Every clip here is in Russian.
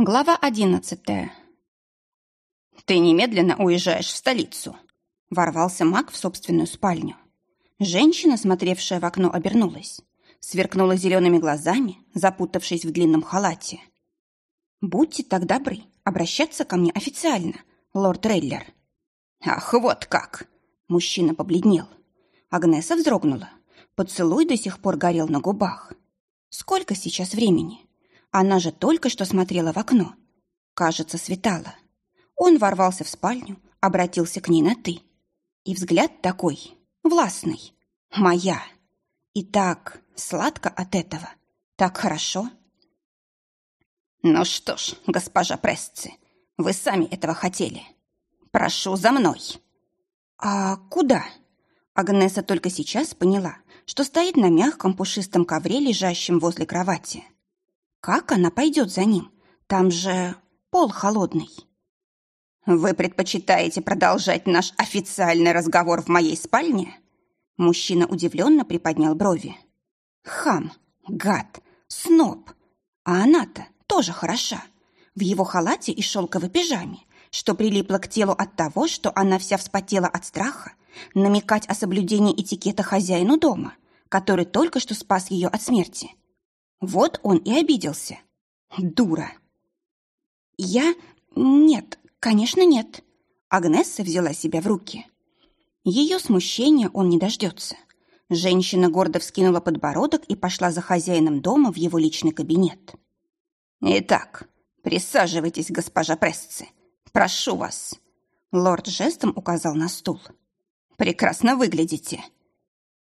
Глава одиннадцатая. «Ты немедленно уезжаешь в столицу», — ворвался маг в собственную спальню. Женщина, смотревшая в окно, обернулась. Сверкнула зелеными глазами, запутавшись в длинном халате. «Будьте так добры обращаться ко мне официально, лорд Рейлер». «Ах, вот как!» — мужчина побледнел. Агнеса вздрогнула. Поцелуй до сих пор горел на губах. «Сколько сейчас времени?» Она же только что смотрела в окно. Кажется, светало. Он ворвался в спальню, обратился к ней на «ты». И взгляд такой, властный. Моя. И так сладко от этого. Так хорошо. Ну что ж, госпожа Пресци, вы сами этого хотели. Прошу за мной. А куда? Агнеса только сейчас поняла, что стоит на мягком пушистом ковре, лежащем возле кровати. Как она пойдет за ним? Там же пол холодный. Вы предпочитаете продолжать наш официальный разговор в моей спальне? Мужчина удивленно приподнял брови. Хам, гад, сноб. А она-то тоже хороша. В его халате и шелковой пижаме, что прилипло к телу от того, что она вся вспотела от страха, намекать о соблюдении этикета хозяину дома, который только что спас ее от смерти. Вот он и обиделся. Дура. Я... Нет, конечно, нет. Агнесса взяла себя в руки. Ее смущения он не дождется. Женщина гордо вскинула подбородок и пошла за хозяином дома в его личный кабинет. «Итак, присаживайтесь, госпожа Пресци. Прошу вас». Лорд жестом указал на стул. «Прекрасно выглядите».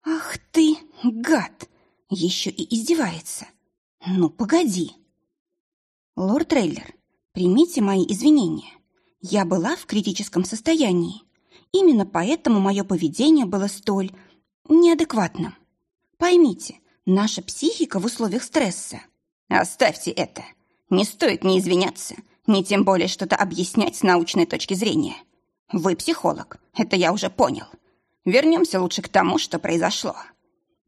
«Ах ты, гад! Еще и издевается. «Ну, погоди!» «Лорд Трейлер, примите мои извинения. Я была в критическом состоянии. Именно поэтому мое поведение было столь неадекватным. Поймите, наша психика в условиях стресса. Оставьте это. Не стоит ни извиняться, ни тем более что-то объяснять с научной точки зрения. Вы психолог, это я уже понял. Вернемся лучше к тому, что произошло.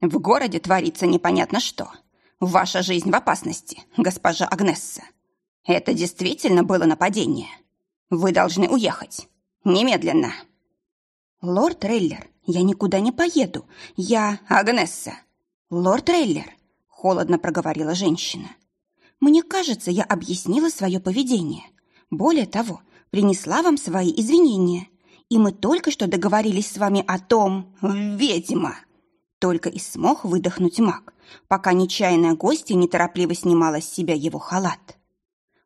В городе творится непонятно что. Ваша жизнь в опасности, госпожа Агнесса. Это действительно было нападение. Вы должны уехать. Немедленно. Лорд Рейлер, я никуда не поеду. Я Агнесса. Лорд Рейлер, холодно проговорила женщина. Мне кажется, я объяснила свое поведение. Более того, принесла вам свои извинения. И мы только что договорились с вами о том... Ведьма! Только и смог выдохнуть маг, пока нечаянная гостья неторопливо снимала с себя его халат.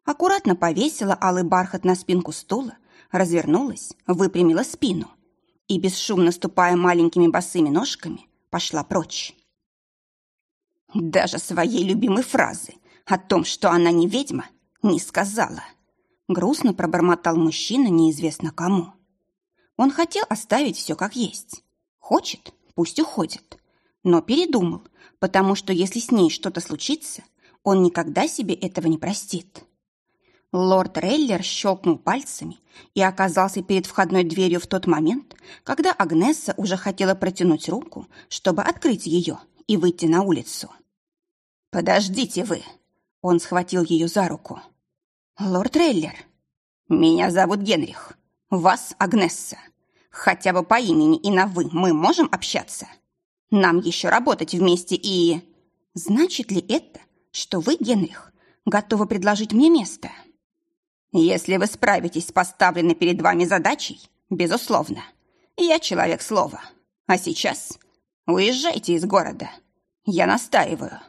Аккуратно повесила алый бархат на спинку стула, развернулась, выпрямила спину и, бесшумно ступая маленькими босыми ножками, пошла прочь. Даже своей любимой фразы о том, что она не ведьма, не сказала. Грустно пробормотал мужчина неизвестно кому. Он хотел оставить все как есть. Хочет, пусть уходит но передумал, потому что если с ней что-то случится, он никогда себе этого не простит. Лорд Рейлер щелкнул пальцами и оказался перед входной дверью в тот момент, когда Агнесса уже хотела протянуть руку, чтобы открыть ее и выйти на улицу. «Подождите вы!» Он схватил ее за руку. «Лорд Рейлер, меня зовут Генрих, вас Агнесса. Хотя бы по имени и на «вы» мы можем общаться?» Нам еще работать вместе и... Значит ли это, что вы, Генрих, готовы предложить мне место? Если вы справитесь с поставленной перед вами задачей, безусловно. Я человек слова. А сейчас уезжайте из города. Я настаиваю.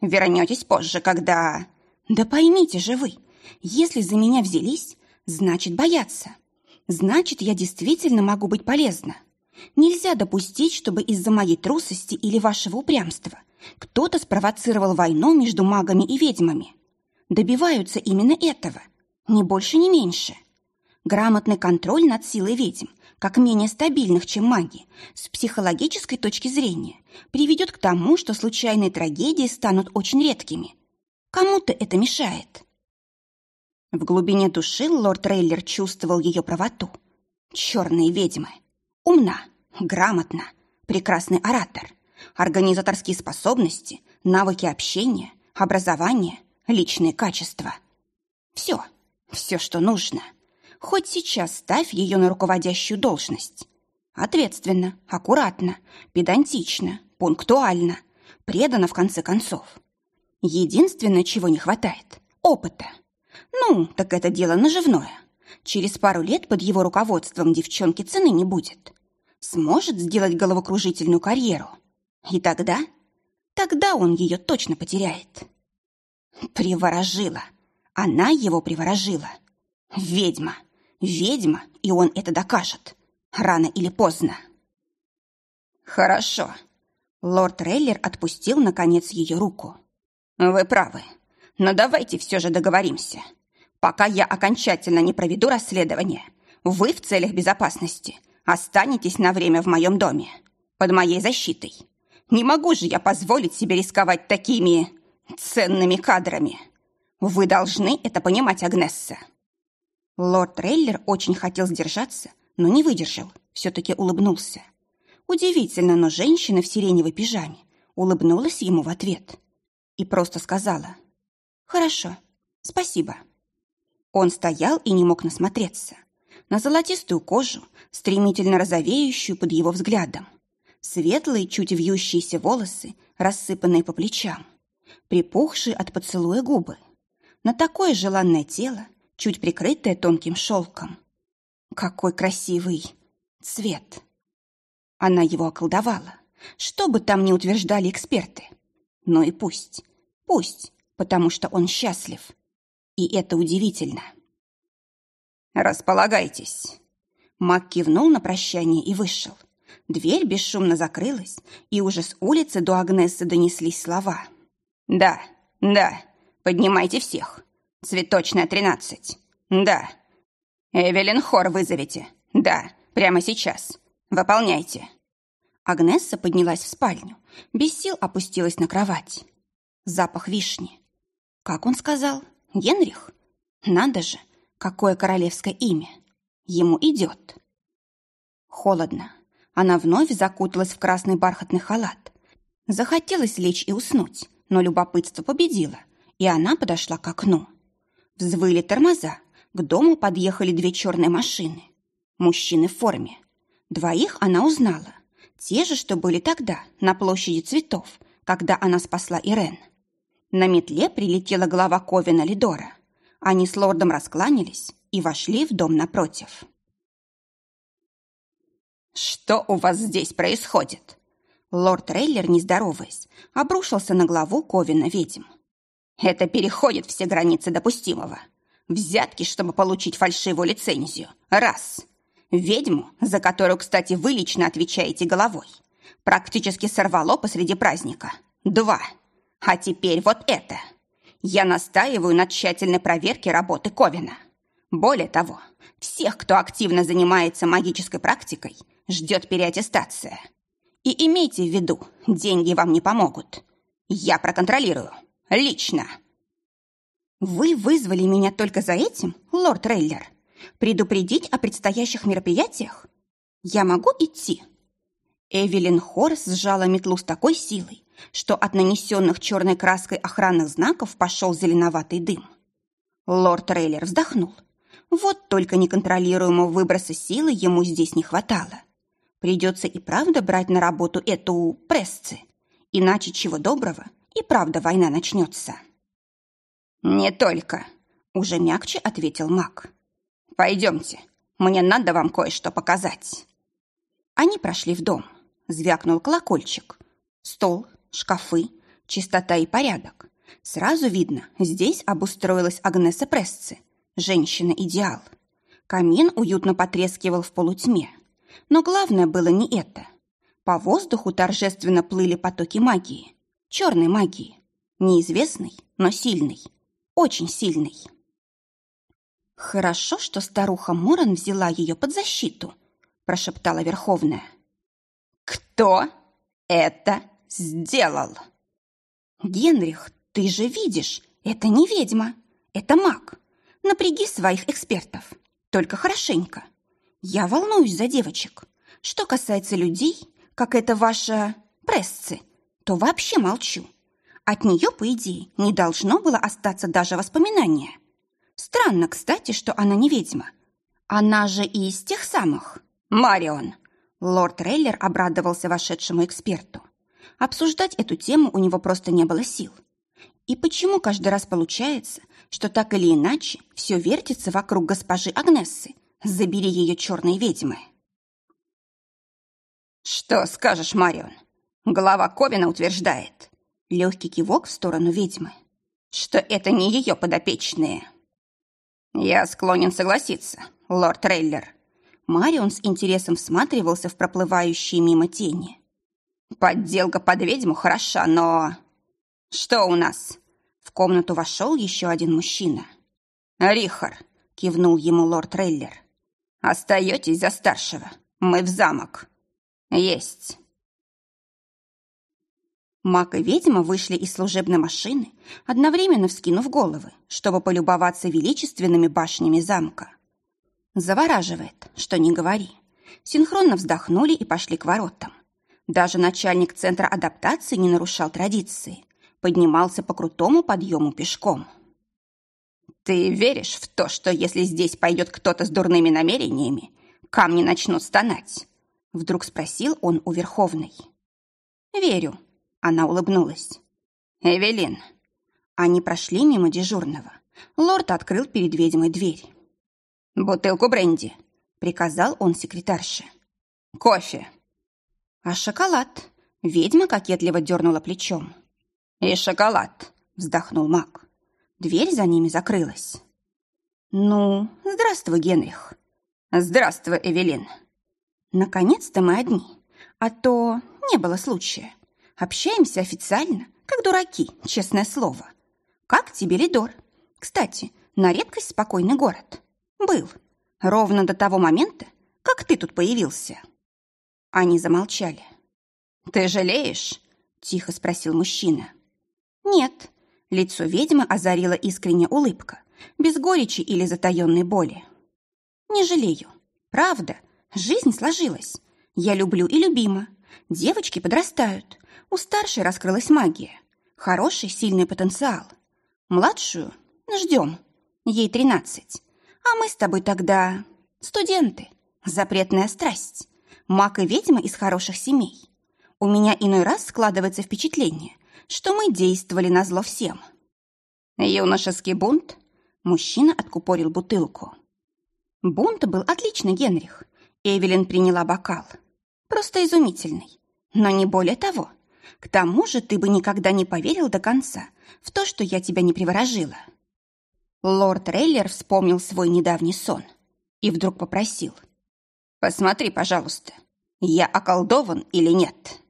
Вернетесь позже, когда... Да поймите же вы, если за меня взялись, значит бояться. Значит, я действительно могу быть полезна. Нельзя допустить, чтобы из-за моей трусости или вашего упрямства кто-то спровоцировал войну между магами и ведьмами. Добиваются именно этого, ни больше, ни меньше. Грамотный контроль над силой ведьм, как менее стабильных, чем маги, с психологической точки зрения, приведет к тому, что случайные трагедии станут очень редкими. Кому-то это мешает. В глубине души лорд Рейлер чувствовал ее правоту. Черные ведьмы. Умна, грамотна, прекрасный оратор, организаторские способности, навыки общения, образование, личные качества. Все, все, что нужно. Хоть сейчас ставь ее на руководящую должность. Ответственно, аккуратно, педантично, пунктуально, преданно в конце концов. Единственное, чего не хватает – опыта. Ну, так это дело наживное. Через пару лет под его руководством девчонки цены не будет. Сможет сделать головокружительную карьеру. И тогда, тогда он ее точно потеряет. Приворожила. Она его приворожила. Ведьма. Ведьма, и он это докажет. Рано или поздно. Хорошо. Лорд Рейлер отпустил, наконец, ее руку. Вы правы. Но давайте все же договоримся. Пока я окончательно не проведу расследование, вы в целях безопасности останетесь на время в моем доме, под моей защитой. Не могу же я позволить себе рисковать такими ценными кадрами. Вы должны это понимать, Агнесса. Лорд Трейлер очень хотел сдержаться, но не выдержал, все-таки улыбнулся. Удивительно, но женщина в сиреневой пижаме улыбнулась ему в ответ и просто сказала «Хорошо, спасибо». Он стоял и не мог насмотреться на золотистую кожу, стремительно розовеющую под его взглядом, светлые, чуть вьющиеся волосы, рассыпанные по плечам, припухшие от поцелуя губы, на такое желанное тело, чуть прикрытое тонким шелком. Какой красивый цвет! Она его околдовала, что бы там ни утверждали эксперты. Ну и пусть, пусть, потому что он счастлив. И это удивительно. «Располагайтесь». Мак кивнул на прощание и вышел. Дверь бесшумно закрылась, и уже с улицы до Агнесы донеслись слова. «Да, да, поднимайте всех. Цветочная, тринадцать. Да. Эвелин Хор вызовите. Да, прямо сейчас. Выполняйте». Агнесса поднялась в спальню, без сил опустилась на кровать. Запах вишни. Как он сказал? Генрих? Надо же, какое королевское имя. Ему идет. Холодно. Она вновь закуталась в красный бархатный халат. Захотелось лечь и уснуть, но любопытство победило, и она подошла к окну. Взвыли тормоза, к дому подъехали две черные машины. Мужчины в форме. Двоих она узнала. Те же, что были тогда, на площади цветов, когда она спасла Ирен. На метле прилетела голова Ковина Лидора. Они с лордом раскланялись и вошли в дом напротив. «Что у вас здесь происходит?» Лорд Рейлер, не здороваясь, обрушился на главу Ковина ведьм. «Это переходит все границы допустимого. Взятки, чтобы получить фальшивую лицензию. Раз. Ведьму, за которую, кстати, вы лично отвечаете головой, практически сорвало посреди праздника. Два. А теперь вот это. Я настаиваю на тщательной проверке работы Ковина. Более того, всех, кто активно занимается магической практикой, ждет переаттестация. И имейте в виду, деньги вам не помогут. Я проконтролирую. Лично. Вы вызвали меня только за этим, лорд Рейлер? Предупредить о предстоящих мероприятиях? Я могу идти? Эвелин Хорс сжала метлу с такой силой, что от нанесенных черной краской охранных знаков пошел зеленоватый дым. Лорд Рейлер вздохнул. Вот только неконтролируемого выброса силы ему здесь не хватало. Придется и правда брать на работу эту прессы, иначе чего доброго и правда война начнется. «Не только», — уже мягче ответил маг. «Пойдемте, мне надо вам кое-что показать». Они прошли в дом. Звякнул колокольчик. Стол, шкафы, чистота и порядок. Сразу видно, здесь обустроилась Агнеса Прессы, женщина-идеал. Камин уютно потрескивал в полутьме. Но главное было не это. По воздуху торжественно плыли потоки магии. Черной магии. Неизвестной, но сильной. Очень сильной. «Хорошо, что старуха Мурон взяла ее под защиту», прошептала Верховная. «Кто это сделал?» «Генрих, ты же видишь, это не ведьма, это маг. Напряги своих экспертов, только хорошенько. Я волнуюсь за девочек. Что касается людей, как это ваша прессы, то вообще молчу. От нее, по идее, не должно было остаться даже воспоминания. Странно, кстати, что она не ведьма. Она же и из тех самых. Марион. Лорд Рейлер обрадовался вошедшему эксперту. Обсуждать эту тему у него просто не было сил. И почему каждый раз получается, что так или иначе все вертится вокруг госпожи Агнессы? Забери ее черные ведьмы. Что скажешь, Марион? Глава Ковина утверждает. Легкий кивок в сторону ведьмы. Что это не ее подопечные. Я склонен согласиться, лорд Трейлер. Марион с интересом всматривался в проплывающие мимо тени. Подделка под ведьму хороша, но... Что у нас? В комнату вошел еще один мужчина. Рихар, кивнул ему лорд Трейлер. Остаетесь за старшего. Мы в замок. Есть. Маг и ведьма вышли из служебной машины, одновременно вскинув головы, чтобы полюбоваться величественными башнями замка. Завораживает, что не говори. Синхронно вздохнули и пошли к воротам. Даже начальник центра адаптации не нарушал традиции. Поднимался по крутому подъему пешком. «Ты веришь в то, что если здесь пойдет кто-то с дурными намерениями, камни начнут стонать?» Вдруг спросил он у Верховной. «Верю», — она улыбнулась. «Эвелин». Они прошли мимо дежурного. Лорд открыл перед ведьмой дверь. «Бутылку бренди», — приказал он секретарше. «Кофе». «А шоколад?» Ведьма кокетливо дернула плечом. «И шоколад», — вздохнул маг. Дверь за ними закрылась. «Ну, здравствуй, Генрих». «Здравствуй, Эвелин». «Наконец-то мы одни, а то не было случая. Общаемся официально, как дураки, честное слово. Как тебе, Лидор? Кстати, на редкость спокойный город. Был. Ровно до того момента, как ты тут появился». Они замолчали. «Ты жалеешь?» – тихо спросил мужчина. «Нет». Лицо ведьмы озарила искренняя улыбка, без горечи или затаенной боли. «Не жалею. Правда, жизнь сложилась. Я люблю и любима. Девочки подрастают. У старшей раскрылась магия. Хороший, сильный потенциал. Младшую ждем. Ей тринадцать. А мы с тобой тогда студенты. Запретная страсть. Маг и ведьма из хороших семей. У меня иной раз складывается впечатление, что мы действовали на зло всем. Юношеский бунт? Мужчина откупорил бутылку. Бунт был отличный, Генрих. Эвелин приняла бокал. Просто изумительный. Но не более того. К тому же ты бы никогда не поверил до конца в то, что я тебя не приворожила. Лорд Рейлер вспомнил свой недавний сон и вдруг попросил — Посмотри, пожалуйста, я околдован или нет?»